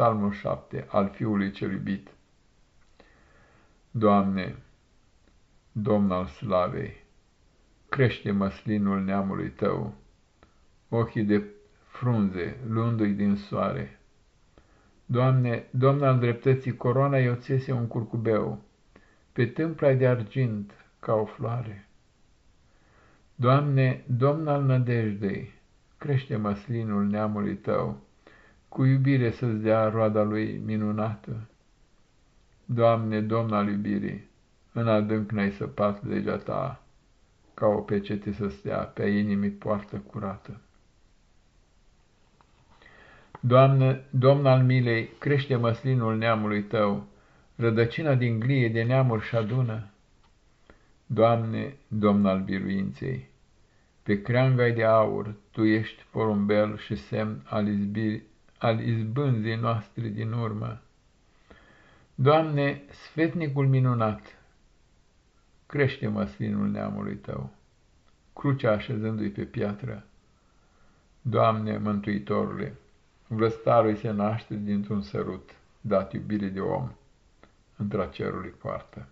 Psalmul 7 al Fiului cel iubit. Doamne, Domn al slavei, crește măslinul neamului Tău, ochii de frunze, luându-i din soare. Doamne, Domn al dreptății, coroana i-o țese un curcubeu, pe tâmpla de argint ca o floare. Doamne, Domn al nădejdei, crește măslinul neamului Tău, cu iubire să-ți dea roada lui minunată. Doamne, Domn al iubirii, în adânc n-ai săpat legea ta, ca o pecete să stea pe inimii poartă curată. Doamne, Domn al milei, crește măslinul neamului tău, rădăcina din glie de neamuri și adună. Doamne, Domn al biruinței, pe creanga de aur tu ești porumbel și semn al izbirii al izbânzii noastre din urmă. Doamne, sfetnicul minunat, crește măslinul neamului Tău, crucea așezându-i pe piatră. Doamne, Mântuitorule, vlăstarul se naște dintr-un sărut, dat iubire de om, într-a cerului poartă.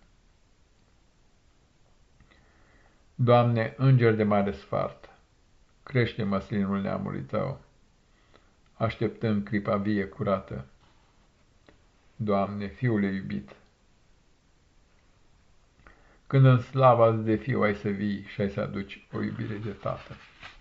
Doamne, înger de mare sfart, crește măslinul neamului Tău, așteptând clipa vie curată. Doamne, Fiule iubit, când în slava de fiu ai să vii și ai să aduci o iubire de tată.